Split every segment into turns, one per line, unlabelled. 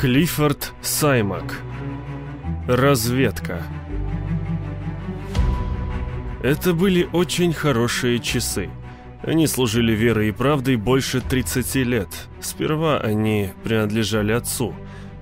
Клиффорд Саймак. Разведка. Это были очень хорошие часы. Они служили верой и правдой больше 30 лет. Сперва они принадлежали отцу.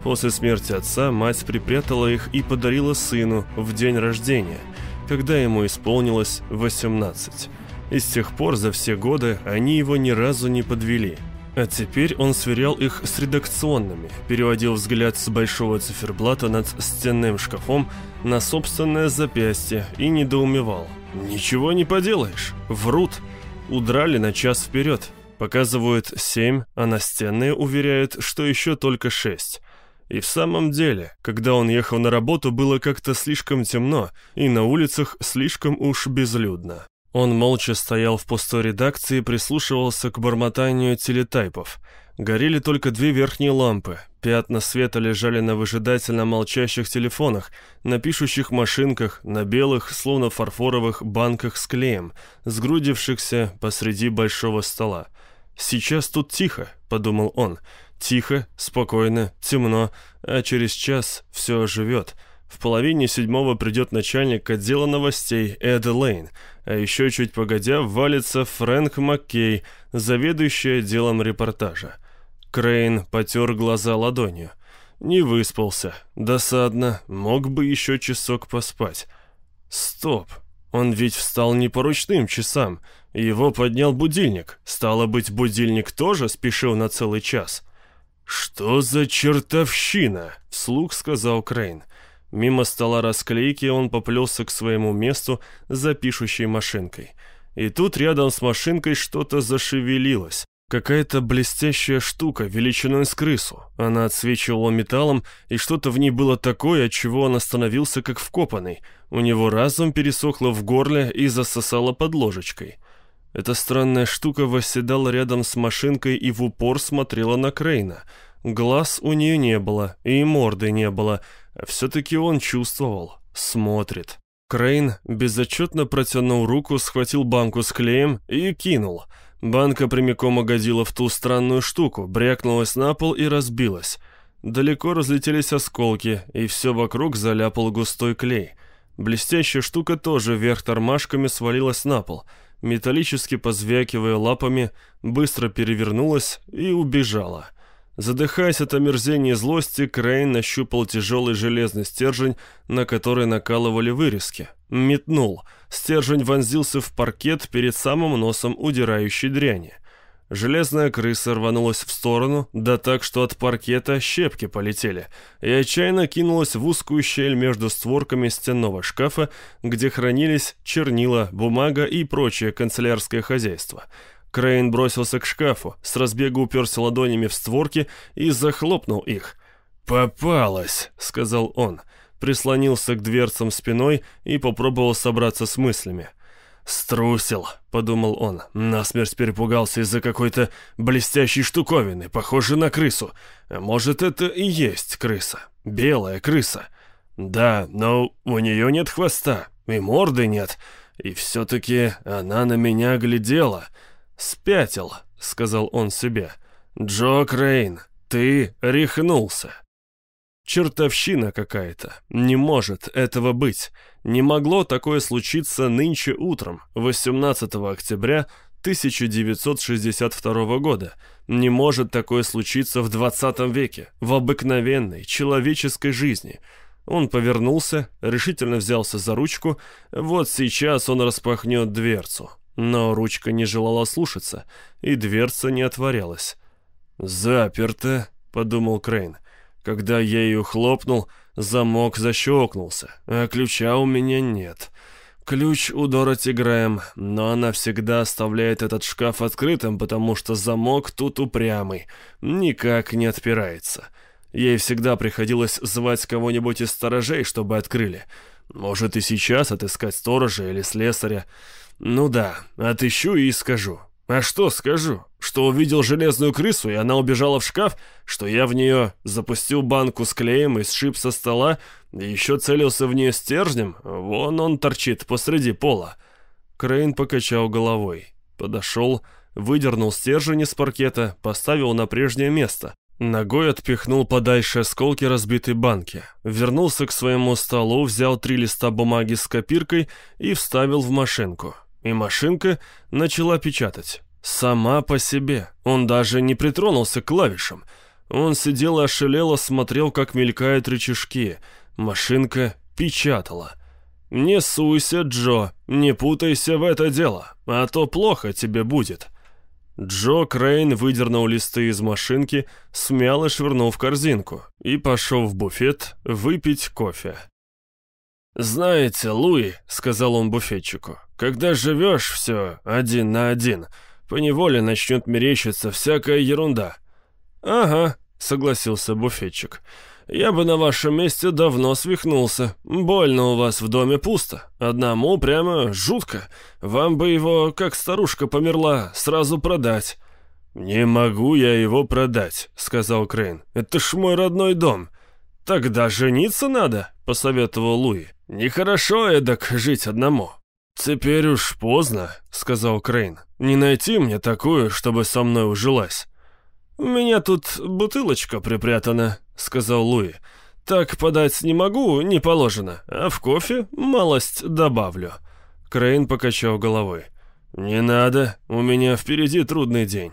После смерти отца мать припрятала их и подарила сыну в день рождения, когда ему исполнилось 18. И с тех пор за все годы они его ни разу не подвели – а теперь он сверял их с редакционными, переводил взгляд с большого циферблата над стенным шкафом на собственное запястье и недоумевал. «Ничего не поделаешь, врут. Удрали на час вперед. Показывают семь, а настенные уверяют, что еще только шесть». И в самом деле, когда он ехал на работу, было как-то слишком темно, и на улицах слишком уж безлюдно. Он молча стоял в пустой редакции прислушивался к бормотанию телетайпов. Горели только две верхние лампы. Пятна света лежали на выжидательно молчащих телефонах, на пишущих машинках, на белых, словно фарфоровых банках с клеем, сгрудившихся посреди большого стола. «Сейчас тут тихо», — подумал он. «Тихо, спокойно, темно, а через час все оживет». В половине седьмого придет начальник отдела новостей Эд Лейн, а еще чуть погодя валится Фрэнк Маккей, заведующий отделом репортажа. Крейн потер глаза ладонью. Не выспался. Досадно. Мог бы еще часок поспать. Стоп. Он ведь встал не по ручным часам. Его поднял будильник. Стало быть, будильник тоже спешил на целый час. «Что за чертовщина?» — вслух сказал Крейн. Мимо стола расклейки он поплелся к своему месту за пишущей машинкой. И тут рядом с машинкой что-то зашевелилось. Какая-то блестящая штука, величиной с крысу. Она отсвечивала металлом, и что-то в ней было такое, от чего он остановился как вкопанный. У него разум пересохло в горле и засосало под ложечкой. Эта странная штука восседала рядом с машинкой и в упор смотрела на Крейна. Глаз у нее не было, и морды не было, все-таки он чувствовал, смотрит. Крейн безотчетно протянул руку, схватил банку с клеем и кинул. Банка прямиком угодила в ту странную штуку, брякнулась на пол и разбилась. Далеко разлетелись осколки, и все вокруг заляпал густой клей. Блестящая штука тоже вверх тормашками свалилась на пол. Металлически позвякивая лапами, быстро перевернулась и убежала. Задыхаясь от омерзения и злости, Крейн нащупал тяжелый железный стержень, на который накалывали вырезки. Метнул. Стержень вонзился в паркет перед самым носом удирающей дряни. Железная крыса рванулась в сторону, да так, что от паркета щепки полетели, и отчаянно кинулась в узкую щель между створками стенного шкафа, где хранились чернила, бумага и прочее канцелярское хозяйство — Крейн бросился к шкафу, с разбега уперся ладонями в створки и захлопнул их. «Попалась», — сказал он, прислонился к дверцам спиной и попробовал собраться с мыслями. «Струсил», — подумал он, насмерть перепугался из-за какой-то блестящей штуковины, похожей на крысу. Может, это и есть крыса, белая крыса. Да, но у нее нет хвоста, и морды нет, и все-таки она на меня глядела». «Спятил», — сказал он себе. «Джо Крейн, ты рехнулся». Чертовщина какая-то. Не может этого быть. Не могло такое случиться нынче утром, 18 октября 1962 года. Не может такое случиться в 20 веке, в обыкновенной человеческой жизни. Он повернулся, решительно взялся за ручку. Вот сейчас он распахнет дверцу. Но ручка не желала слушаться, и дверца не отворялась. «Заперто», — подумал Крейн. «Когда я ее хлопнул, замок защелкнулся, а ключа у меня нет». Ключ у Дороти Грэм, но она всегда оставляет этот шкаф открытым, потому что замок тут упрямый, никак не отпирается. Ей всегда приходилось звать кого-нибудь из сторожей, чтобы открыли. Может и сейчас отыскать сторожа или слесаря. «Ну да, отыщу и скажу. А что скажу? Что увидел железную крысу, и она убежала в шкаф? Что я в нее запустил банку с клеем и сшиб со стола, и еще целился в нее стержнем? Вон он торчит посреди пола». Крейн покачал головой. Подошел, выдернул стержень из паркета, поставил на прежнее место. Ногой отпихнул подальше осколки разбитой банки. Вернулся к своему столу, взял три листа бумаги с копиркой и вставил в машинку. И машинка начала печатать. Сама по себе. Он даже не притронулся к клавишам. Он сидел и ошалело смотрел, как мелькают рычажки. Машинка печатала. «Не суйся, Джо, не путайся в это дело, а то плохо тебе будет». Джо Крейн выдернул листы из машинки, смял швырнул в корзинку и пошел в буфет выпить кофе. «Знаете, Луи», — сказал он буфетчику, — «когда живешь все один на один, поневоле начнет мерещиться всякая ерунда». «Ага», — согласился буфетчик, — я бы на вашем месте давно свихнулся. Больно у вас в доме пусто. Одному прямо жутко. Вам бы его, как старушка померла, сразу продать». «Не могу я его продать», — сказал Крейн. «Это ж мой родной дом». «Тогда жениться надо», — посоветовал Луи. «Нехорошо эдак жить одному». «Теперь уж поздно», — сказал Крейн. «Не найти мне такую, чтобы со мной ужилась». «У меня тут бутылочка припрятана», — сказал Луи. «Так подать не могу, не положено, а в кофе малость добавлю». Крейн покачал головой. «Не надо, у меня впереди трудный день».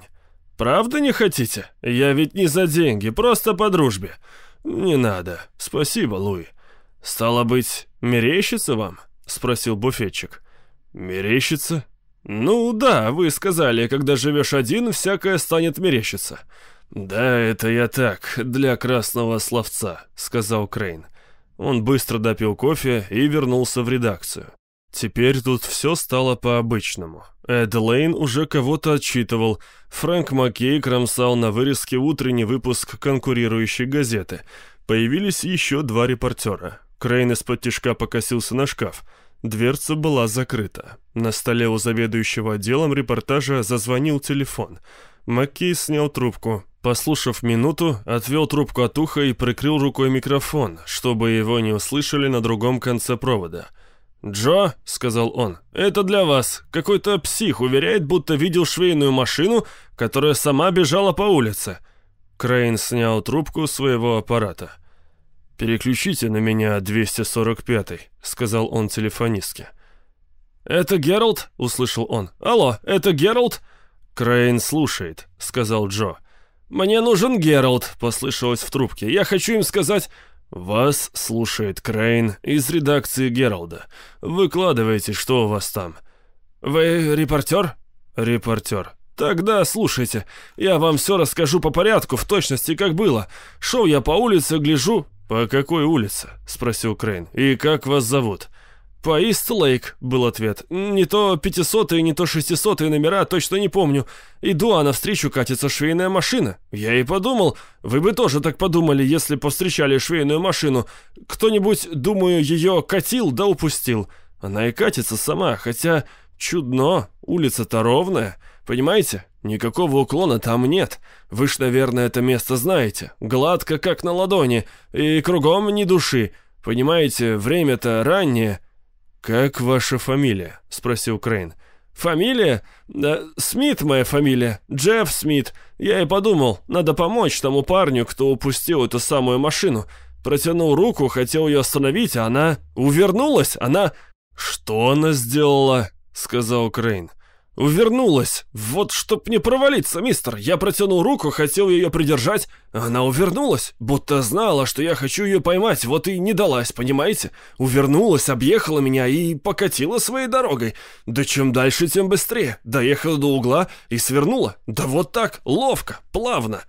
«Правда не хотите? Я ведь не за деньги, просто по дружбе». «Не надо. Спасибо, Луи». «Стало быть, мерещится вам?» — спросил буфетчик. «Мерещится?» «Ну да, вы сказали, когда живешь один, всякое станет мерещиться». «Да, это я так, для красного словца», — сказал Крейн. Он быстро допил кофе и вернулся в редакцию. Теперь тут все стало по-обычному. Эд Лейн уже кого-то отчитывал. Фрэнк Маккей кромсал на вырезке утренний выпуск конкурирующей газеты. Появились еще два репортера. Крейн из-под тишка покосился на шкаф. Дверца была закрыта. На столе у заведующего отделом репортажа зазвонил телефон. Маккей снял трубку. Послушав минуту, отвел трубку от уха и прикрыл рукой микрофон, чтобы его не услышали на другом конце провода. «Джо», — сказал он, — «это для вас. Какой-то псих уверяет, будто видел швейную машину, которая сама бежала по улице». Крейн снял трубку своего аппарата. «Переключите на меня 245-й», — сказал он телефонистке. «Это Геральд?» — услышал он. «Алло, это Геральд?» «Крейн слушает», — сказал Джо. «Мне нужен Геральд», — послышалось в трубке. «Я хочу им сказать...» «Вас слушает Крейн из редакции Геральда. Выкладывайте, что у вас там». «Вы репортер?» «Репортер. «Тогда слушайте, я вам все расскажу по порядку, в точности, как было. Шел я по улице, гляжу...» «По какой улице?» — спросил Крейн. «И как вас зовут?» «По Ист-Лейк», — был ответ. «Не то пятисотые, не то шестисотые номера, точно не помню. Иду, а навстречу катится швейная машина. Я и подумал, вы бы тоже так подумали, если повстречали швейную машину. Кто-нибудь, думаю, ее катил да упустил. Она и катится сама, хотя чудно, улица-то ровная». Понимаете? Никакого уклона там нет. Вы ж, наверное, это место знаете. Гладко, как на ладони, и кругом ни души. Понимаете, время-то раннее». «Как ваша фамилия?» — спросил Крейн. «Фамилия? Да, Смит моя фамилия. Джефф Смит. Я и подумал, надо помочь тому парню, кто упустил эту самую машину. Протянул руку, хотел ее остановить, а она увернулась. Она...» «Что она сделала?» — сказал Крейн. «Увернулась! Вот чтоб не провалиться, мистер! Я протянул руку, хотел ее придержать. Она увернулась, будто знала, что я хочу ее поймать, вот и не далась, понимаете? Увернулась, объехала меня и покатила своей дорогой. Да чем дальше, тем быстрее. Доехала до угла и свернула. Да вот так, ловко, плавно».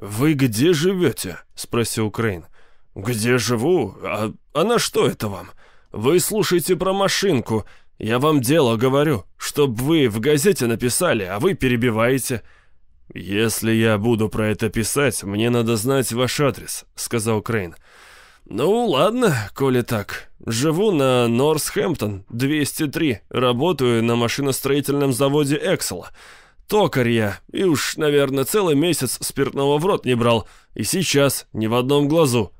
«Вы где живете?» — спросил Крейн. «Где живу? А, а на что это вам? Вы слушаете про машинку». «Я вам дело говорю, чтоб вы в газете написали, а вы перебиваете». «Если я буду про это писать, мне надо знать ваш адрес», — сказал Крейн. «Ну, ладно, коли так. Живу на Норсхэмптон, 203. Работаю на машиностроительном заводе «Эксела». Токарь я, и уж, наверное, целый месяц спиртного в рот не брал. И сейчас ни в одном глазу».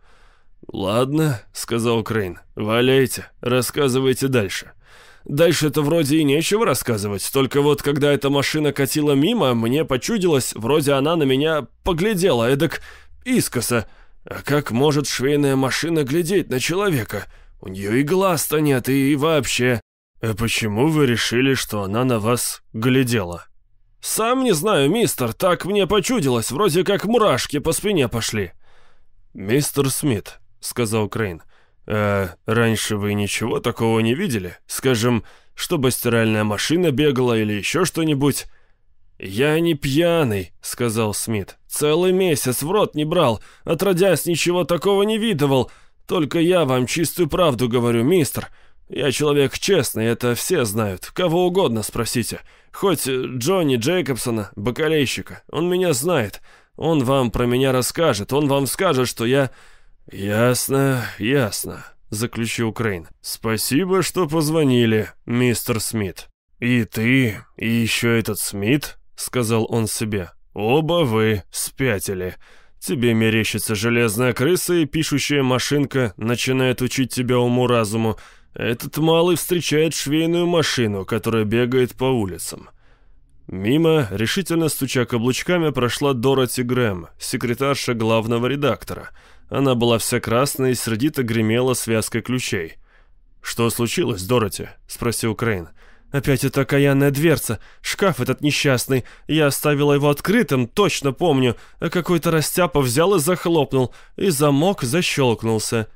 «Ладно», — сказал Крейн. «Валяйте, рассказывайте дальше». Дальше-то вроде и нечего рассказывать, только вот когда эта машина катила мимо, мне почудилось, вроде она на меня поглядела, эдак искоса. А как может швейная машина глядеть на человека? У нее и глаз-то нет, и вообще... А почему вы решили, что она на вас глядела? Сам не знаю, мистер, так мне почудилось, вроде как мурашки по спине пошли. Мистер Смит, сказал Крейн, а раньше вы ничего такого не видели? Скажем, чтобы стиральная машина бегала или еще что-нибудь? «Я не пьяный», — сказал Смит. «Целый месяц в рот не брал, отродясь ничего такого не видывал. Только я вам чистую правду говорю, мистер. Я человек честный, это все знают. Кого угодно спросите. Хоть Джонни Джейкобсона, бакалейщика. Он меня знает. Он вам про меня расскажет. Он вам скажет, что я...» «Ясно, ясно», — заключил Крейн. «Спасибо, что позвонили, мистер Смит». «И ты, и еще этот Смит?» — сказал он себе. «Оба вы спятили. Тебе мерещится железная крыса и пишущая машинка начинает учить тебя уму-разуму. Этот малый встречает швейную машину, которая бегает по улицам». Мимо, решительно стуча каблучками, прошла Дороти Грэм, секретарша главного редактора. Она была вся красная и сердито гремела связкой ключей. «Что случилось, Дороти?» — спросил Крейн. Опять эта окаянная дверца. Шкаф этот несчастный. Я оставила его открытым, точно помню. А какой-то растяпа взял и захлопнул. И замок защелкнулся.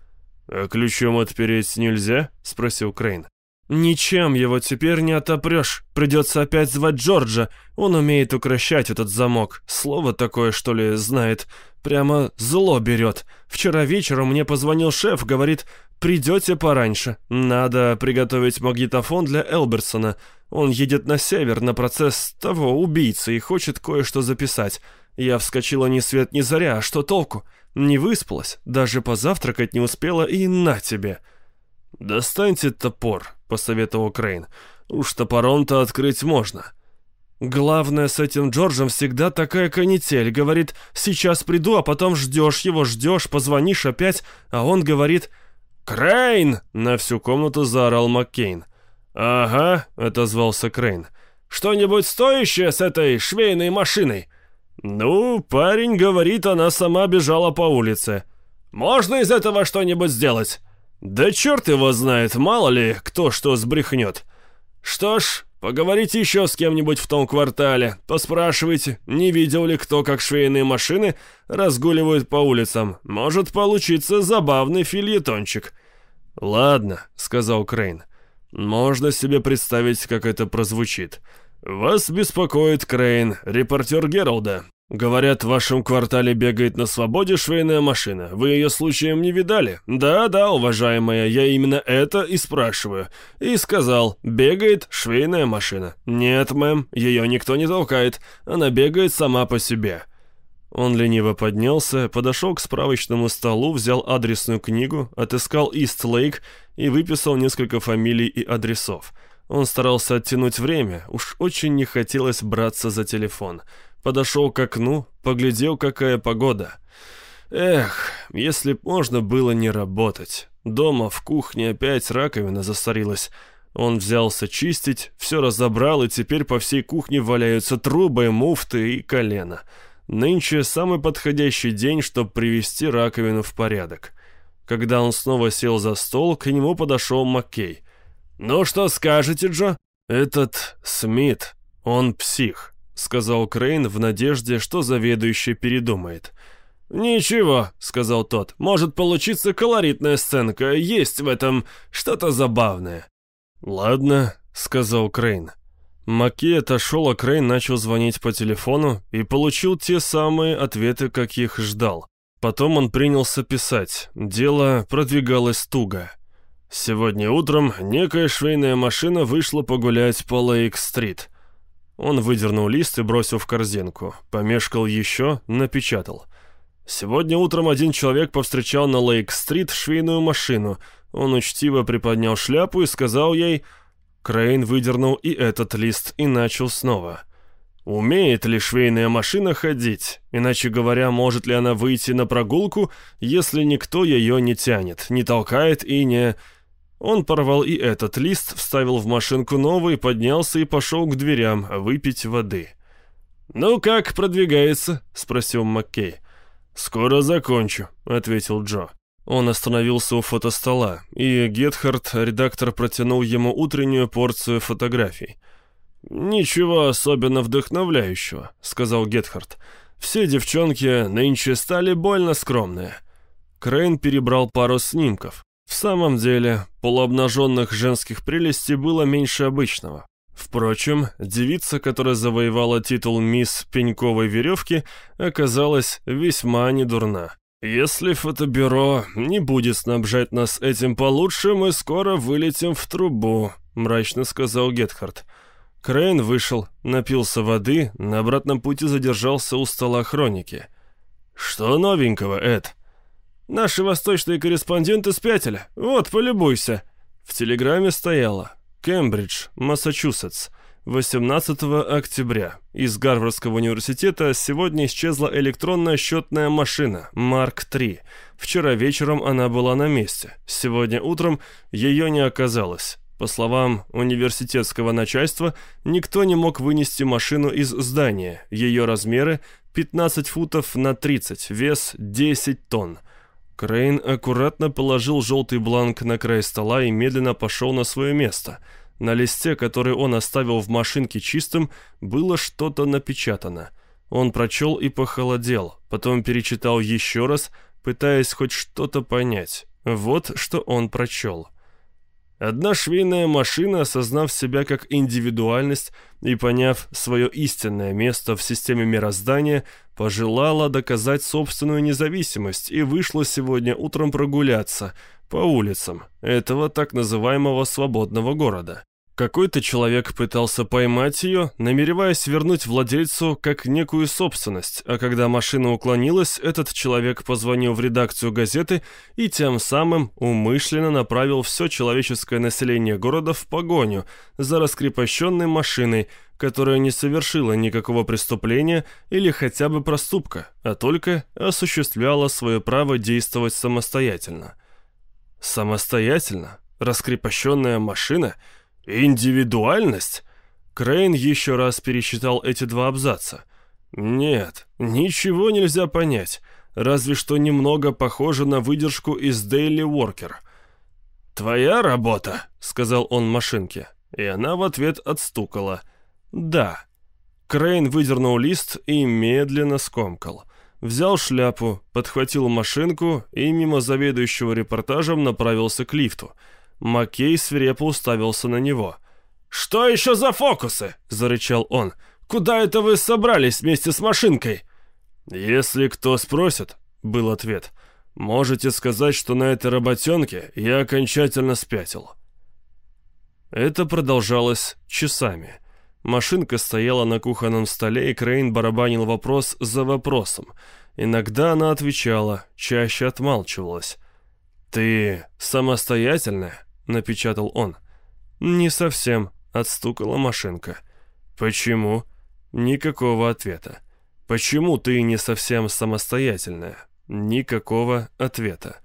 «А ключом отпереть нельзя?» — спросил Крейн. «Ничем его теперь не отопрешь. Придется опять звать Джорджа. Он умеет укращать этот замок. Слово такое, что ли, знает. Прямо зло берет. Вчера вечером мне позвонил шеф, говорит, «Придете пораньше. Надо приготовить магнитофон для Элберсона. Он едет на север на процесс того убийцы и хочет кое-что записать. Я вскочила ни свет ни заря, а что толку? Не выспалась, даже позавтракать не успела и на тебе». «Достаньте топор», — посоветовал Крейн. «Уж топором-то открыть можно». «Главное, с этим Джорджем всегда такая канитель. Говорит, сейчас приду, а потом ждешь его, ждешь, позвонишь опять, а он говорит...» «Крейн!» — на всю комнату заорал Маккей. «Ага», — отозвался Крейн. «Что-нибудь стоящее с этой швейной машиной?» «Ну, парень говорит, она сама бежала по улице. Можно из этого что-нибудь сделать?» «Да черт его знает, мало ли, кто что сбрехнет. Что ж, Поговорите еще с кем-нибудь в том квартале. Поспрашивайте, не видел ли кто, как швейные машины разгуливают по улицам. Может получиться забавный фильетончик». «Ладно», — сказал Крейн. «Можно себе представить, как это прозвучит. Вас беспокоит Крейн, репортер Гералда. «Говорят, в вашем квартале бегает на свободе швейная машина. Вы ее случаем не видали?» «Да-да, уважаемая, я именно это и спрашиваю». И сказал, «Бегает швейная машина». «Нет, мэм, ее никто не толкает. Она бегает сама по себе». Он лениво поднялся, подошел к справочному столу, взял адресную книгу, отыскал Ист-Лейк и выписал несколько фамилий и адресов. Он старался оттянуть время, уж очень не хотелось браться за телефон. Подошел к окну, поглядел, какая погода. Эх, если б можно было не работать. Дома в кухне опять раковина засорилась. Он взялся чистить, все разобрал, и теперь по всей кухне валяются трубы, муфты и колено. Нынче самый подходящий день, чтобы привести раковину в порядок. Когда он снова сел за стол, к нему подошел Маккей. «Ну что скажете, Джо?» «Этот Смит, он псих. — сказал Крейн в надежде, что заведующий передумает. «Ничего», — сказал тот, — «может получиться колоритная сценка, есть в этом что-то забавное». «Ладно», — сказал Крейн. Маккей отошел, а Крейн начал звонить по телефону и получил те самые ответы, каких ждал. Потом он принялся писать. Дело продвигалось туго. Сегодня утром некая швейная машина вышла погулять по Лейк-стрит. Он выдернул лист и бросил в корзинку. Помешкал еще, напечатал. Сегодня утром один человек повстречал на Лейк-стрит швейную машину. Он учтиво приподнял шляпу и сказал ей... Крейн выдернул и этот лист и начал снова. Умеет ли швейная машина ходить? Иначе говоря, может ли она выйти на прогулку, если никто ее не тянет, не толкает и не... Он порвал и этот лист, вставил в машинку новый, поднялся и пошел к дверям выпить воды. «Ну как продвигается?» — спросил Маккей. «Скоро закончу», — ответил Джо. Он остановился у фотостола, и Гетхард, редактор, протянул ему утреннюю порцию фотографий. «Ничего особенно вдохновляющего», — сказал Гетхард. «Все девчонки нынче стали больно скромные». Крейн перебрал пару снимков. В самом деле, полуобнаженных женских прелестей было меньше обычного. Впрочем, девица, которая завоевала титул «Мисс Пеньковой веревки», оказалась весьма недурна. «Если фотобюро не будет снабжать нас этим получше, мы скоро вылетим в трубу», — мрачно сказал Гетхард. Крейн вышел, напился воды, на обратном пути задержался у стола хроники. «Что новенького, Эд?» «Наши восточные корреспонденты спятили. Вот, полюбуйся». В телеграмме стояло «Кембридж, Массачусетс». 18 октября из Гарвардского университета сегодня исчезла электронная счетная машина Марк III. Вчера вечером она была на месте. Сегодня утром ее не оказалось. По словам университетского начальства, никто не мог вынести машину из здания. Ее размеры 15 футов на 30, вес 10 тонн. Крейн аккуратно положил желтый бланк на край стола и медленно пошел на свое место – на листе, который он оставил в машинке чистым, было что-то напечатано. Он прочел и похолодел, потом перечитал еще раз, пытаясь хоть что-то понять. Вот что он прочел. Одна швейная машина, осознав себя как индивидуальность и поняв свое истинное место в системе мироздания, пожелала доказать собственную независимость и вышла сегодня утром прогуляться по улицам этого так называемого свободного города. Какой-то человек пытался поймать ее, намереваясь вернуть владельцу как некую собственность, а когда машина уклонилась, этот человек позвонил в редакцию газеты и тем самым умышленно направил все человеческое население города в погоню за раскрепощенной машиной, которая не совершила никакого преступления или хотя бы проступка, а только осуществляла свое право действовать самостоятельно. Самостоятельно? Раскрепощенная машина — «Индивидуальность?» Крейн еще раз пересчитал эти два абзаца. «Нет, ничего нельзя понять, разве что немного похоже на выдержку из Daily Worker». «Твоя работа», — сказал он машинке, и она в ответ отстукала. «Да». Крейн выдернул лист и медленно скомкал. Взял шляпу, подхватил машинку и мимо заведующего репортажем направился к лифту — Маккей свирепо уставился на него. «Что еще за фокусы?» — зарычал он. «Куда это вы собрались вместе с машинкой?» «Если кто спросит», — был ответ, — «можете сказать, что на этой работенке я окончательно спятил». Это продолжалось часами. Машинка стояла на кухонном столе, и Крейн барабанил вопрос за вопросом. Иногда она отвечала, чаще отмалчивалась. «Ты самостоятельная?» — напечатал он. «Не совсем», — отстукала машинка. «Почему?» Никакого ответа. «Почему ты не совсем самостоятельная?» Никакого ответа.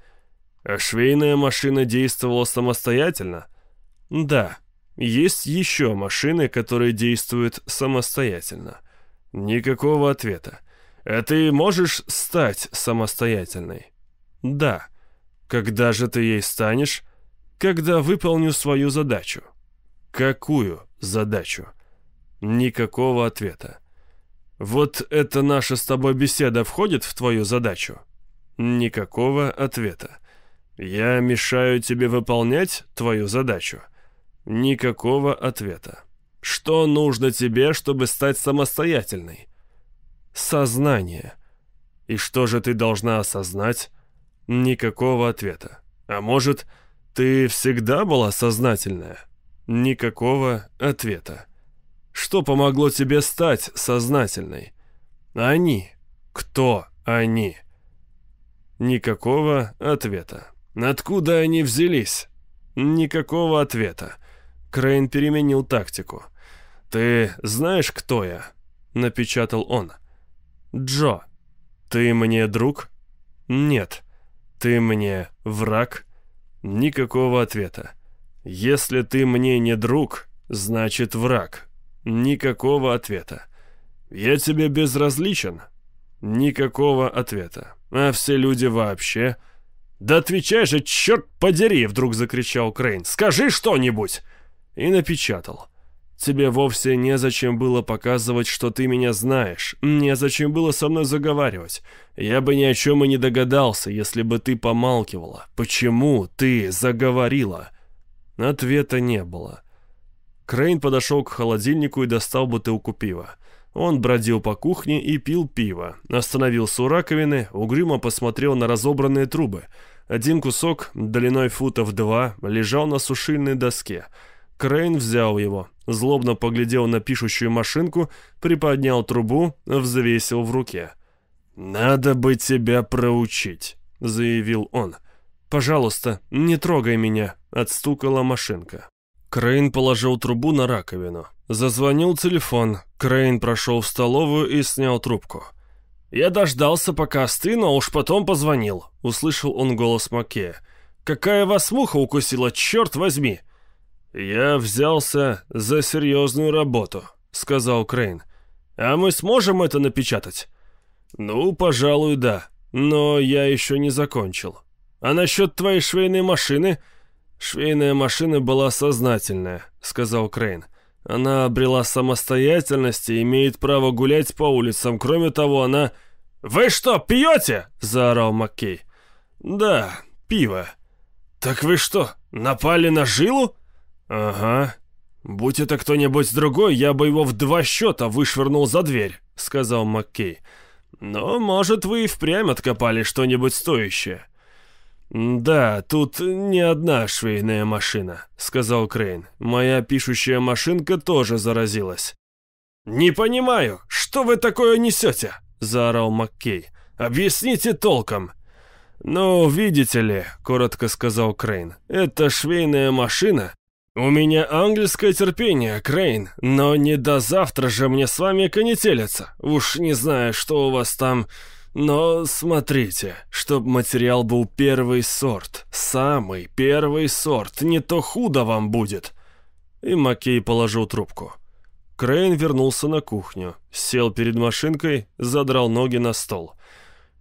«А швейная машина действовала самостоятельно?» «Да. Есть еще машины, которые действуют самостоятельно». Никакого ответа. «А ты можешь стать самостоятельной?» «Да». «Когда же ты ей станешь?» Когда выполню свою задачу. Какую задачу? Никакого ответа. Вот эта наша с тобой беседа входит в твою задачу? Никакого ответа. Я мешаю тебе выполнять твою задачу? Никакого ответа. Что нужно тебе, чтобы стать самостоятельной? Сознание. И что же ты должна осознать? Никакого ответа. А может, «Ты всегда была сознательная?» Никакого ответа. «Что помогло тебе стать сознательной?» «Они. Кто они?» Никакого ответа. «Откуда они взялись?» Никакого ответа. Крейн переменил тактику. «Ты знаешь, кто я?» Напечатал он. «Джо. Ты мне друг?» «Нет. Ты мне враг?» Никакого ответа. «Если ты мне не друг, значит враг». Никакого ответа. «Я тебе безразличен?» Никакого ответа. А все люди вообще... «Да отвечай же, черт подери!» — вдруг закричал Крейн. «Скажи что-нибудь!» И напечатал. «Тебе вовсе незачем было показывать, что ты меня знаешь. Незачем было со мной заговаривать. Я бы ни о чем и не догадался, если бы ты помалкивала. Почему ты заговорила?» Ответа не было. Крейн подошел к холодильнику и достал бутылку пива. Он бродил по кухне и пил пиво. Остановился у раковины, угрюмо посмотрел на разобранные трубы. Один кусок, длиной футов два, лежал на сушильной доске. Крейн взял его, злобно поглядел на пишущую машинку, приподнял трубу, взвесил в руке. «Надо бы тебя проучить», — заявил он. «Пожалуйста, не трогай меня», — отстукала машинка. Крейн положил трубу на раковину. Зазвонил телефон. Крейн прошел в столовую и снял трубку. «Я дождался, пока остыну, а уж потом позвонил», — услышал он голос Макея. «Какая вас муха укусила, черт возьми!» «Я взялся за серьезную работу», — сказал Крейн. «А мы сможем это напечатать?» «Ну, пожалуй, да. Но я еще не закончил. А насчет твоей швейной машины...» «Швейная машина была сознательная», — сказал Крейн. «Она обрела самостоятельность и имеет право гулять по улицам. Кроме того, она...» «Вы что, пьете?» — заорал Маккей. «Да, пиво». «Так вы что, напали на жилу?» «Ага. Будь это кто-нибудь другой, я бы его в два счета вышвырнул за дверь», — сказал Маккей. «Но, может, вы и впрямь откопали что-нибудь стоящее». «Да, тут не одна швейная машина», — сказал Крейн. «Моя пишущая машинка тоже заразилась». «Не понимаю, что вы такое несете?» — заорал Маккей. «Объясните толком». «Ну, видите ли», — коротко сказал Крейн, — «это швейная машина». «У меня ангельское терпение, Крейн, но не до завтра же мне с вами конетелиться. Уж не знаю, что у вас там...» Но смотрите, чтоб материал был первый сорт, самый первый сорт, не то худо вам будет. И Маккей положил трубку. Крейн вернулся на кухню, сел перед машинкой, задрал ноги на стол.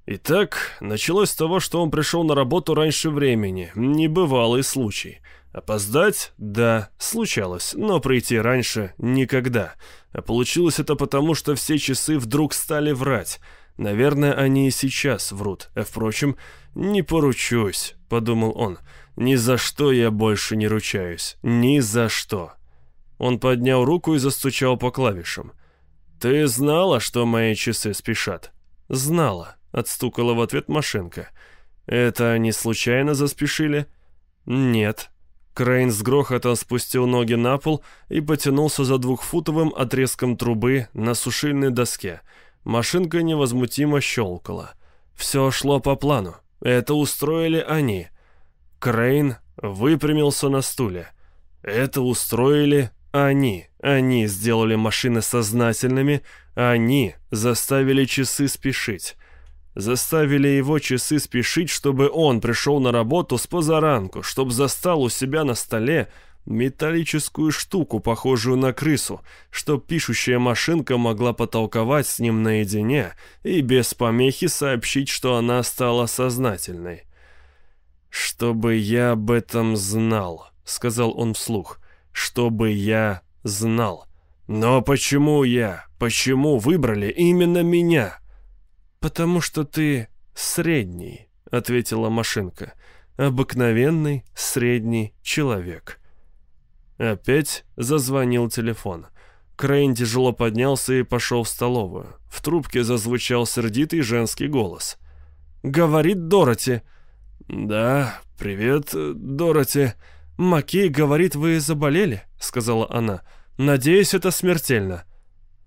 Итак, началось с того, что он пришел на работу раньше времени, небывалый случай. Опоздать? Да, случалось, но прийти раньше — никогда. А получилось это потому, что все часы вдруг стали врать — Наверное, они и сейчас врут. А впрочем, не поручусь, подумал он. Ни за что я больше не ручаюсь. Ни за что. Он поднял руку и застучал по клавишам. «Ты знала, что мои часы спешат?» «Знала», — отстукала в ответ машинка. «Это они случайно заспешили?» «Нет». Крейн с грохотом спустил ноги на пол и потянулся за двухфутовым отрезком трубы на сушильной доске — Машинка невозмутимо щелкала. Все шло по плану. Это устроили они. Крейн выпрямился на стуле. Это устроили они. Они сделали машины сознательными, они заставили часы спешить. Заставили его часы спешить, чтобы он пришел на работу с позаранку, чтобы застал у себя на столе металлическую штуку, похожую на крысу, чтоб пишущая машинка могла потолковать с ним наедине и без помехи сообщить, что она стала сознательной. «Чтобы я об этом знал», — сказал он вслух, — «чтобы я знал». «Но почему я? Почему выбрали именно меня?» «Потому что ты средний», — ответила машинка. «Обыкновенный средний человек». Опять зазвонил телефон. Крейн тяжело поднялся и пошел в столовую. В трубке зазвучал сердитый женский голос. «Говорит Дороти». «Да, привет, Дороти». «Маккей говорит, вы заболели», — сказала она. «Надеюсь, это смертельно».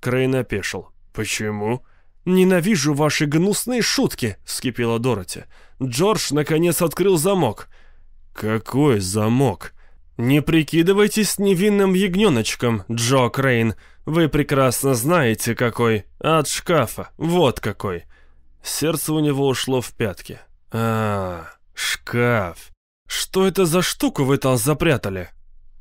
Крейн опешил. «Почему?» «Ненавижу ваши гнусные шутки», — вскипела Дороти. «Джордж, наконец, открыл замок». «Какой замок?» «Не прикидывайтесь невинным ягненочком, Джо Крейн. Вы прекрасно знаете, какой. От шкафа. Вот какой». Сердце у него ушло в пятки. а, шкаф. Что это за штуку вы там запрятали?»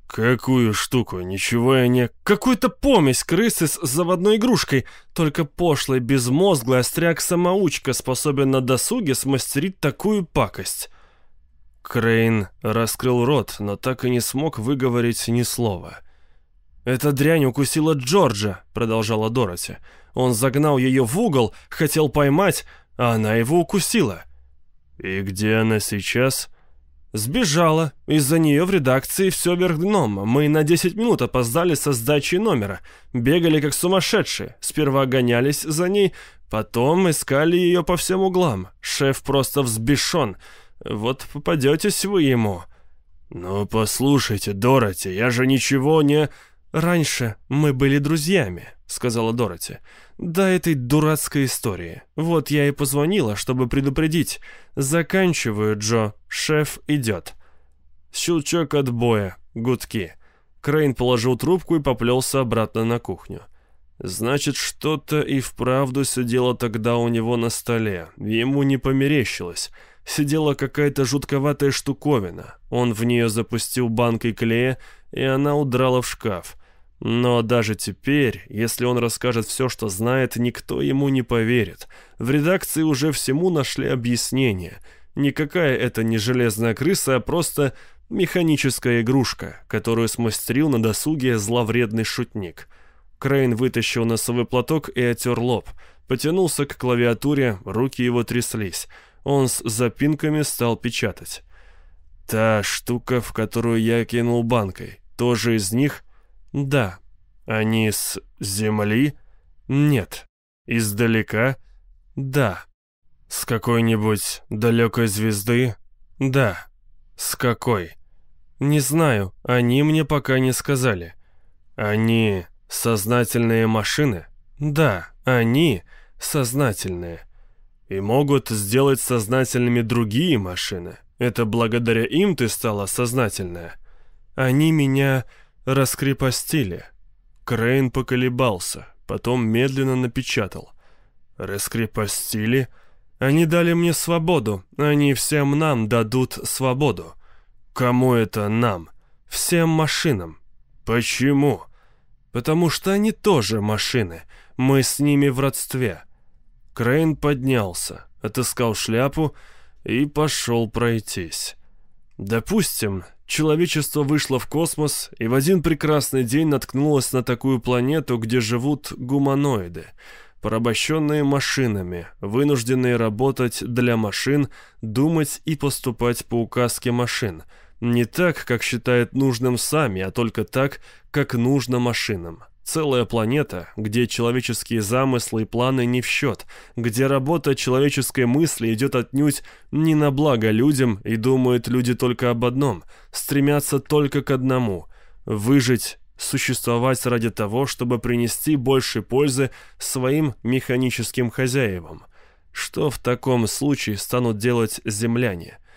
«Какую штуку? Ничего я не...» «Какую-то помесь крысы с заводной игрушкой. Только пошлый, безмозглый остряк-самоучка способен на досуге смастерить такую пакость». Крейн раскрыл рот, но так и не смог выговорить ни слова. «Эта дрянь укусила Джорджа», — продолжала Дороти. «Он загнал ее в угол, хотел поймать, а она его укусила». «И где она сейчас?» «Сбежала. Из-за нее в редакции все вверх дном. Мы на 10 минут опоздали со сдачей номера. Бегали как сумасшедшие. Сперва гонялись за ней, потом искали ее по всем углам. Шеф просто взбешен. Вот попадетесь вы ему». «Ну, послушайте, Дороти, я же ничего не...» «Раньше мы были друзьями», — сказала Дороти. «До этой дурацкой истории. Вот я и позвонила, чтобы предупредить. Заканчиваю, Джо. Шеф идет». Щелчок отбоя. Гудки. Крейн положил трубку и поплелся обратно на кухню. Значит, что-то и вправду сидело тогда у него на столе. Ему не померещилось. Сидела какая-то жутковатая штуковина. Он в нее запустил банкой клея, и она удрала в шкаф. Но даже теперь, если он расскажет все, что знает, никто ему не поверит. В редакции уже всему нашли объяснение. Никакая это не железная крыса, а просто механическая игрушка, которую смастерил на досуге зловредный шутник. Крейн вытащил носовой платок и отер лоб. Потянулся к клавиатуре, руки его тряслись. Он с запинками стал печатать. «Та штука, в которую я кинул банкой, тоже из них?» «Да». «Они с Земли?» «Нет». «Издалека?» «Да». «С какой-нибудь далекой звезды?» «Да». «С какой?» «Не знаю, они мне пока не сказали». «Они сознательные машины?» «Да, они сознательные». «И могут сделать сознательными другие машины?» Это благодаря им ты стала сознательная. Они меня раскрепостили. Крейн поколебался, потом медленно напечатал. Раскрепостили? Они дали мне свободу. Они всем нам дадут свободу. Кому это нам? Всем машинам. Почему? Потому что они тоже машины. Мы с ними в родстве. Крейн поднялся, отыскал шляпу и пошел пройтись. Допустим, человечество вышло в космос и в один прекрасный день наткнулось на такую планету, где живут гуманоиды, порабощенные машинами, вынужденные работать для машин, думать и поступать по указке машин, не так, как считают нужным сами, а только так, как нужно машинам. Целая планета, где человеческие замыслы и планы не в счет, где работа человеческой мысли идет отнюдь не на благо людям и думают люди только об одном, стремятся только к одному – выжить, существовать ради того, чтобы принести больше пользы своим механическим хозяевам. Что в таком случае станут делать земляне –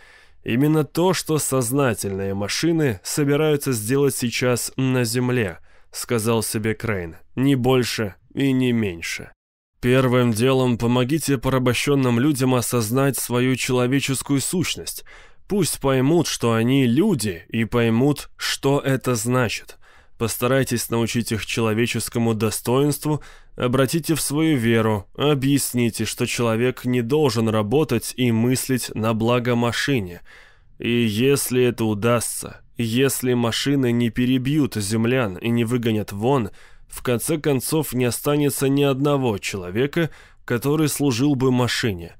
Именно то, что сознательные машины собираются сделать сейчас на Земле –— сказал себе Крейн. «Не больше и не меньше». Первым делом помогите порабощенным людям осознать свою человеческую сущность. Пусть поймут, что они люди, и поймут, что это значит. Постарайтесь научить их человеческому достоинству, обратите в свою веру, объясните, что человек не должен работать и мыслить на благо машине. И если это удастся, если машины не перебьют землян и не выгонят вон, в конце концов не останется ни одного человека, который служил бы машине.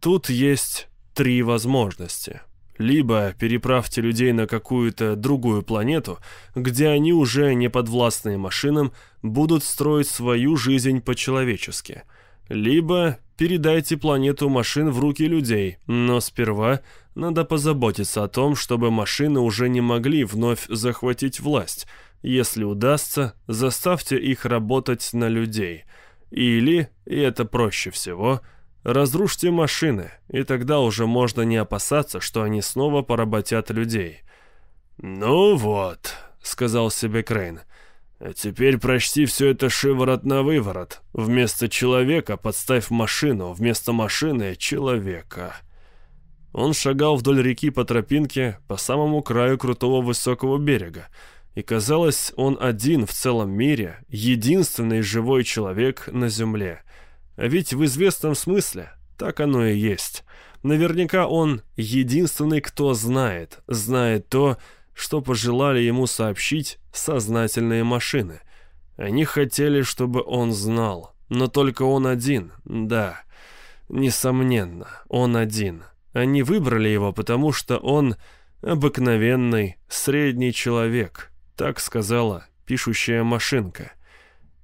Тут есть три возможности. Либо переправьте людей на какую-то другую планету, где они уже не подвластные машинам, будут строить свою жизнь по-человечески. Либо передайте планету машин в руки людей, но сперва надо позаботиться о том, чтобы машины уже не могли вновь захватить власть. Если удастся, заставьте их работать на людей. Или, и это проще всего, разрушьте машины, и тогда уже можно не опасаться, что они снова поработят людей. «Ну вот», — сказал себе Крейн, — «а теперь прочти все это шиворот на выворот. Вместо человека подставь машину, вместо машины — человека». Он шагал вдоль реки по тропинке по самому краю крутого высокого берега. И казалось, он один в целом мире, единственный живой человек на Земле. А ведь в известном смысле так оно и есть. Наверняка он единственный, кто знает, знает то, что пожелали ему сообщить сознательные машины. Они хотели, чтобы он знал, но только он один, да, несомненно, он один. Они выбрали его, потому что он обыкновенный средний человек, так сказала пишущая машинка.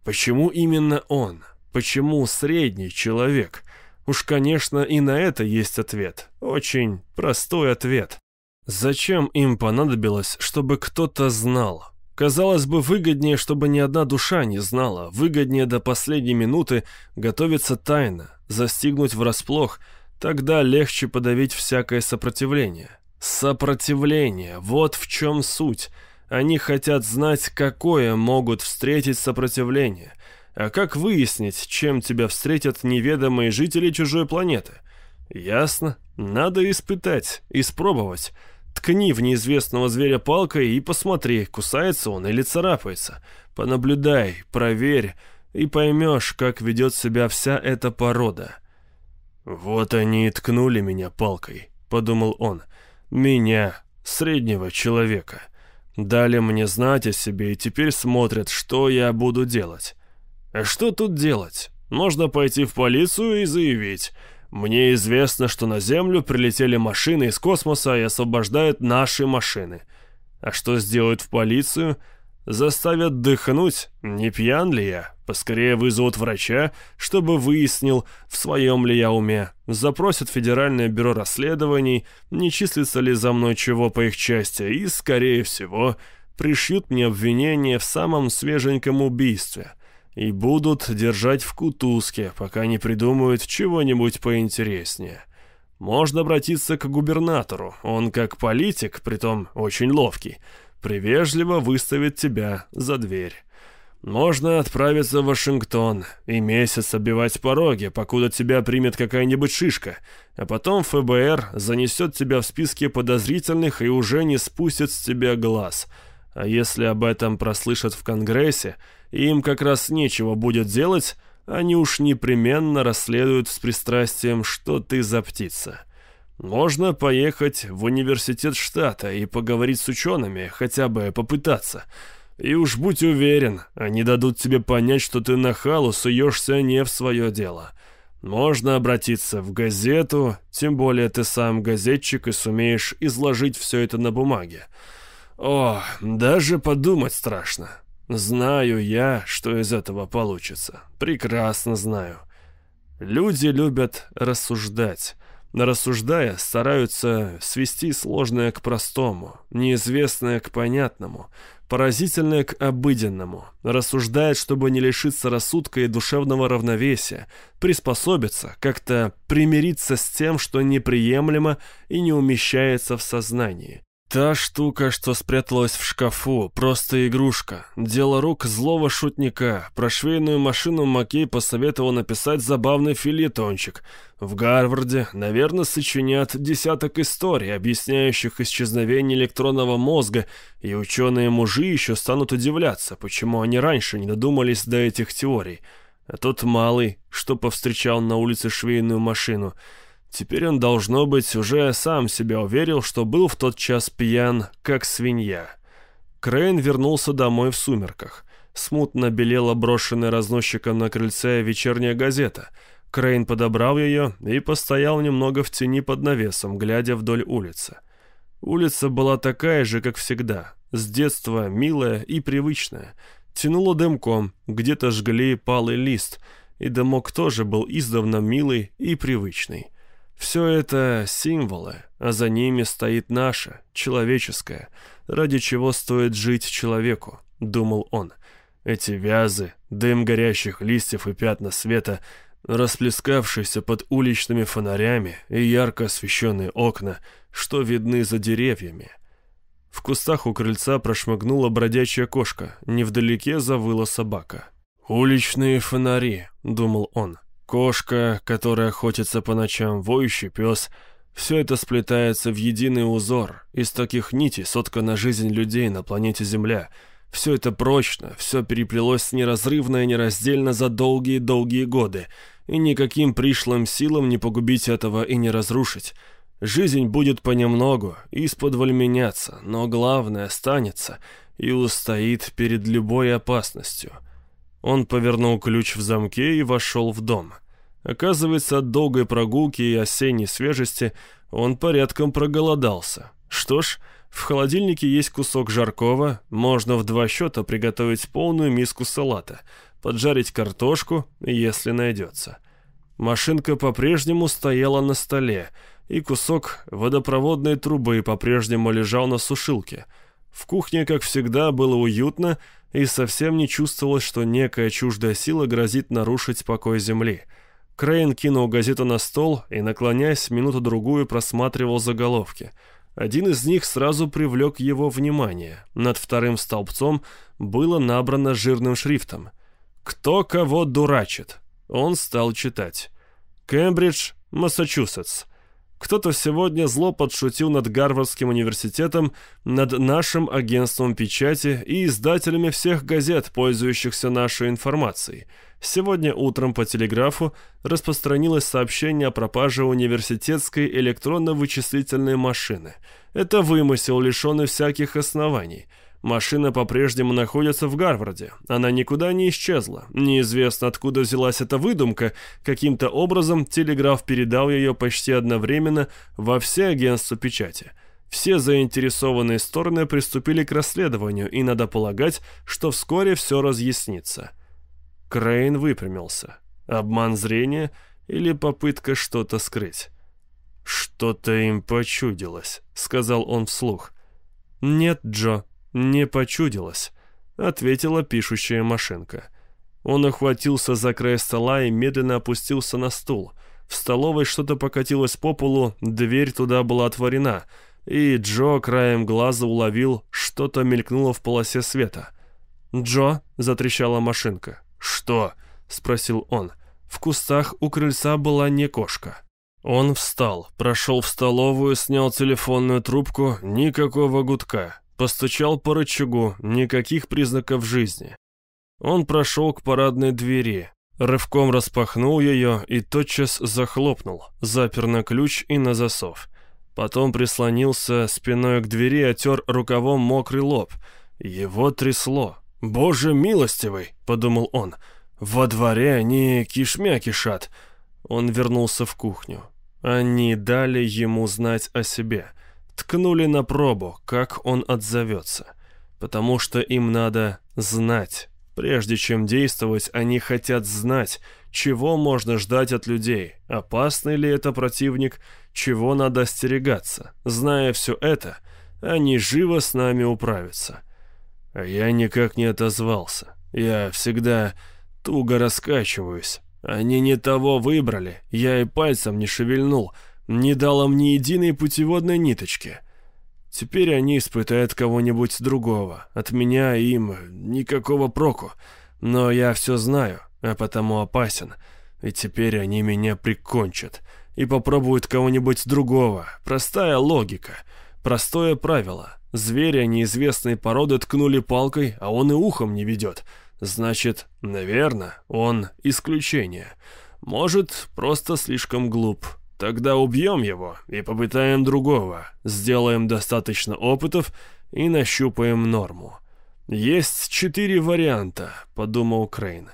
Почему именно он? Почему средний человек? Уж, конечно, и на это есть ответ. Очень простой ответ. Зачем им понадобилось, чтобы кто-то знал? Казалось бы, выгоднее, чтобы ни одна душа не знала, выгоднее до последней минуты готовиться тайно, застигнуть врасплох, тогда легче подавить всякое сопротивление. Сопротивление, вот в чем суть. Они хотят знать, какое могут встретить сопротивление. А как выяснить, чем тебя встретят неведомые жители чужой планеты? Ясно. Надо испытать, испробовать. Ткни в неизвестного зверя палкой и посмотри, кусается он или царапается. Понаблюдай, проверь, и поймешь, как ведет себя вся эта порода. «Вот они и ткнули меня палкой», — подумал он. «Меня, среднего человека. Дали мне знать о себе и теперь смотрят, что я буду делать». «А что тут делать? Можно пойти в полицию и заявить». Мне известно, что на Землю прилетели машины из космоса и освобождают наши машины. А что сделают в полицию? Заставят дыхнуть, не пьян ли я? Поскорее вызовут врача, чтобы выяснил, в своем ли я уме. Запросят Федеральное бюро расследований, не числится ли за мной чего по их части, и, скорее всего, пришьют мне обвинение в самом свеженьком убийстве — и будут держать в кутузке, пока не придумают чего-нибудь поинтереснее. Можно обратиться к губернатору, он как политик, притом очень ловкий, привежливо выставит тебя за дверь. Можно отправиться в Вашингтон и месяц обивать пороги, покуда тебя примет какая-нибудь шишка, а потом ФБР занесет тебя в списке подозрительных и уже не спустит с тебя глаз. А если об этом прослышат в Конгрессе, им как раз нечего будет делать, они уж непременно расследуют с пристрастием, что ты за птица. Можно поехать в университет штата и поговорить с учеными, хотя бы попытаться. И уж будь уверен, они дадут тебе понять, что ты на халу суешься не в свое дело. Можно обратиться в газету, тем более ты сам газетчик и сумеешь изложить все это на бумаге. О, даже подумать страшно. Знаю я, что из этого получится. Прекрасно знаю. Люди любят рассуждать. Рассуждая, стараются свести сложное к простому, неизвестное к понятному, поразительное к обыденному. Рассуждают, чтобы не лишиться рассудка и душевного равновесия, приспособиться, как-то примириться с тем, что неприемлемо и не умещается в сознании. Та штука, что спряталась в шкафу, просто игрушка. Дело рук злого шутника. Про швейную машину Маккей посоветовал написать забавный филетончик. В Гарварде, наверное, сочинят десяток историй, объясняющих исчезновение электронного мозга, и ученые-мужи еще станут удивляться, почему они раньше не додумались до этих теорий. А тот малый, что повстречал на улице швейную машину — Теперь он, должно быть, уже сам себя уверил, что был в тот час пьян, как свинья. Крейн вернулся домой в сумерках. Смутно белела брошенная разносчиком на крыльце вечерняя газета. Крейн подобрал ее и постоял немного в тени под навесом, глядя вдоль улицы. Улица была такая же, как всегда, с детства милая и привычная. Тянуло дымком, где-то жгли палый лист, и дымок тоже был издавна милый и привычный. Все это символы, а за ними стоит наше, человеческое, ради чего стоит жить человеку, думал он. Эти вязы, дым горящих листьев и пятна света, расплескавшиеся под уличными фонарями и ярко освещенные окна, что видны за деревьями. В кустах у крыльца прошмыгнула бродячая кошка, невдалеке завыла собака. «Уличные фонари», — думал он, Кошка, которая охотится по ночам, воющий пес. Все это сплетается в единый узор. Из таких нитей соткана жизнь людей на планете Земля. Все это прочно, все переплелось неразрывно и нераздельно за долгие-долгие годы. И никаким пришлым силам не погубить этого и не разрушить. Жизнь будет понемногу, из-под меняться, но главное останется и устоит перед любой опасностью. Он повернул ключ в замке и вошел в дом. — Оказывается, от долгой прогулки и осенней свежести он порядком проголодался. Что ж, в холодильнике есть кусок жаркого, можно в два счета приготовить полную миску салата, поджарить картошку, если найдется. Машинка по-прежнему стояла на столе, и кусок водопроводной трубы по-прежнему лежал на сушилке. В кухне, как всегда, было уютно, и совсем не чувствовалось, что некая чуждая сила грозит нарушить покой земли — Крейн кинул газету на стол и, наклоняясь, минуту-другую просматривал заголовки. Один из них сразу привлек его внимание. Над вторым столбцом было набрано жирным шрифтом. «Кто кого дурачит?» Он стал читать. «Кембридж, Массачусетс. Кто-то сегодня зло подшутил над Гарвардским университетом, над нашим агентством печати и издателями всех газет, пользующихся нашей информацией». Сегодня утром по телеграфу распространилось сообщение о пропаже университетской электронно-вычислительной машины. Это вымысел, лишенный всяких оснований. Машина по-прежнему находится в Гарварде. Она никуда не исчезла. Неизвестно, откуда взялась эта выдумка. Каким-то образом телеграф передал ее почти одновременно во все агентства печати. Все заинтересованные стороны приступили к расследованию, и надо полагать, что вскоре все разъяснится. Крейн выпрямился. Обман зрения или попытка что-то скрыть? «Что-то им почудилось», — сказал он вслух. «Нет, Джо, не почудилось», — ответила пишущая машинка. Он охватился за край стола и медленно опустился на стул. В столовой что-то покатилось по полу, дверь туда была отворена, и Джо краем глаза уловил, что-то мелькнуло в полосе света. «Джо», — затрещала машинка, «Что?» — спросил он. В кустах у крыльца была не кошка. Он встал, прошел в столовую, снял телефонную трубку, никакого гудка. Постучал по рычагу, никаких признаков жизни. Он прошел к парадной двери, рывком распахнул ее и тотчас захлопнул, запер на ключ и на засов. Потом прислонился спиной к двери, отер рукавом мокрый лоб. Его трясло. «Боже милостивый!» — подумал он. «Во дворе они кишмя кишат». Он вернулся в кухню. Они дали ему знать о себе. Ткнули на пробу, как он отзовется. Потому что им надо знать. Прежде чем действовать, они хотят знать, чего можно ждать от людей, опасный ли это противник, чего надо остерегаться. Зная все это, они живо с нами управятся. А я никак не отозвался. Я всегда туго раскачиваюсь. Они не того выбрали, я и пальцем не шевельнул, не дал им ни единой путеводной ниточки. Теперь они испытают кого-нибудь другого. От меня им никакого проку. Но я все знаю, а потому опасен. И теперь они меня прикончат. И попробуют кого-нибудь другого. Простая логика. Простое правило. Зверя неизвестной породы ткнули палкой, а он и ухом не ведет. Значит, наверное, он исключение. Может, просто слишком глуп. Тогда убьем его и попытаем другого. Сделаем достаточно опытов и нащупаем норму. Есть четыре варианта, подумал Крейн.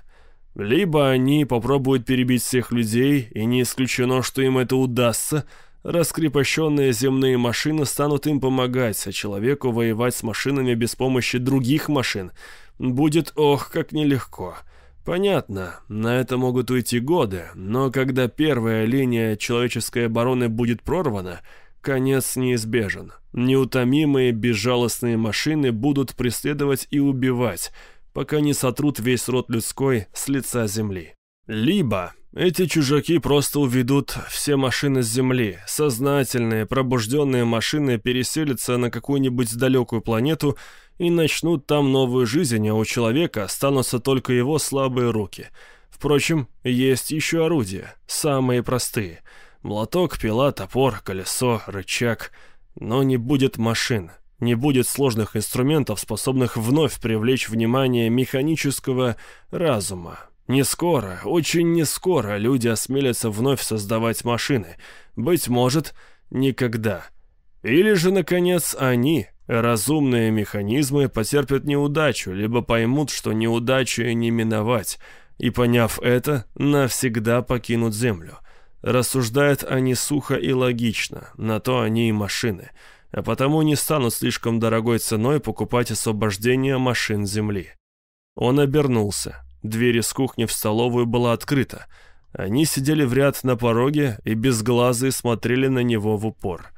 Либо они попробуют перебить всех людей, и не исключено, что им это удастся, Раскрепощенные земные машины станут им помогать, а человеку воевать с машинами без помощи других машин будет ох, как нелегко. Понятно, на это могут уйти годы, но когда первая линия человеческой обороны будет прорвана, конец неизбежен. Неутомимые безжалостные машины будут преследовать и убивать, пока не сотрут весь род людской с лица земли. Либо эти чужаки просто уведут все машины с Земли. Сознательные, пробужденные машины переселятся на какую-нибудь далекую планету и начнут там новую жизнь, а у человека останутся только его слабые руки. Впрочем, есть еще орудия, самые простые. Молоток, пила, топор, колесо, рычаг. Но не будет машин, не будет сложных инструментов, способных вновь привлечь внимание механического разума. Не скоро, очень не скоро люди осмелятся вновь создавать машины. Быть может, никогда. Или же, наконец, они, разумные механизмы, потерпят неудачу, либо поймут, что неудачу не миновать, и, поняв это, навсегда покинут Землю. Рассуждают они сухо и логично, на то они и машины, а потому не станут слишком дорогой ценой покупать освобождение машин Земли. Он обернулся. Дверь из кухни в столовую была открыта. Они сидели в ряд на пороге и безглазые смотрели на него в упор.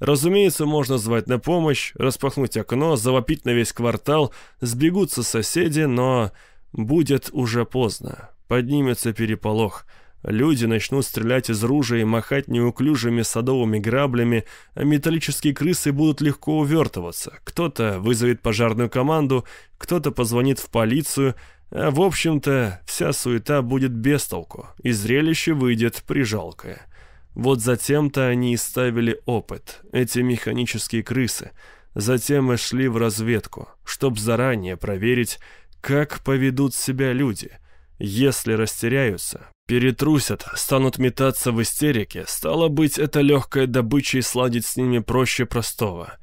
Разумеется, можно звать на помощь, распахнуть окно, завопить на весь квартал, сбегутся соседи, но будет уже поздно. Поднимется переполох. Люди начнут стрелять из ружей махать неуклюжими садовыми граблями, а металлические крысы будут легко увертываться. Кто-то вызовет пожарную команду, кто-то позвонит в полицию, а в общем-то вся суета будет без толку, и зрелище выйдет прижалкое. Вот затем-то они и ставили опыт, эти механические крысы. Затем мы шли в разведку, чтобы заранее проверить, как поведут себя люди. Если растеряются, перетрусят, станут метаться в истерике, стало быть, это легкая добыча и сладить с ними проще простого.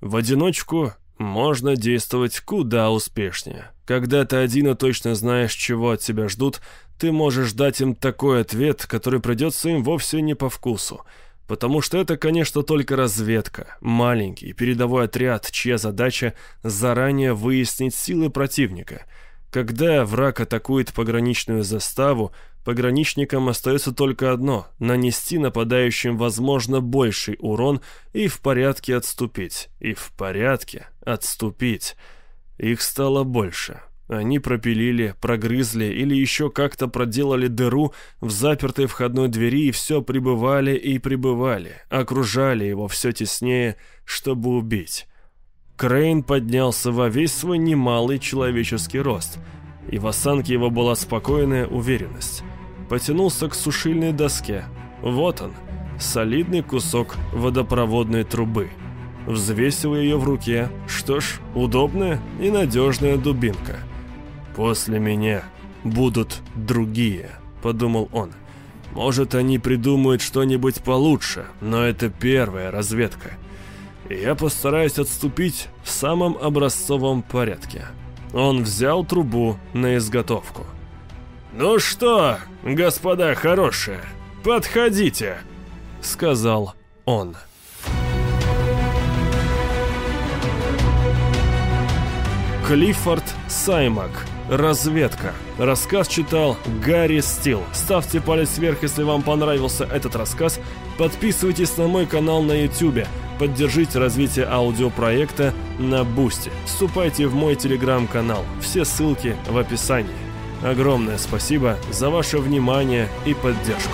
В одиночку можно действовать куда успешнее. Когда ты один и точно знаешь, чего от тебя ждут, ты можешь дать им такой ответ, который придется им вовсе не по вкусу. Потому что это, конечно, только разведка, маленький передовой отряд, чья задача заранее выяснить силы противника. Когда враг атакует пограничную заставу, Пограничникам остается только одно — нанести нападающим, возможно, больший урон и в порядке отступить. И в порядке отступить. Их стало больше. Они пропилили, прогрызли или еще как-то проделали дыру в запертой входной двери и все прибывали и прибывали, окружали его все теснее, чтобы убить. Крейн поднялся во весь свой немалый человеческий рост, и в осанке его была спокойная уверенность потянулся к сушильной доске. Вот он, солидный кусок водопроводной трубы. Взвесил ее в руке. Что ж, удобная и надежная дубинка. «После меня будут другие», — подумал он. «Может, они придумают что-нибудь получше, но это первая разведка. Я постараюсь отступить в самом образцовом порядке». Он взял трубу на изготовку. «Ну что, господа хорошие, подходите», — сказал он. Клиффорд Саймак. Разведка. Рассказ читал Гарри Стил. Ставьте палец вверх, если вам понравился этот рассказ. Подписывайтесь на мой канал на YouTube. Поддержите развитие аудиопроекта на Boosty. Вступайте в мой телеграм-канал. Все ссылки в описании. Огромное спасибо за ваше внимание и поддержку.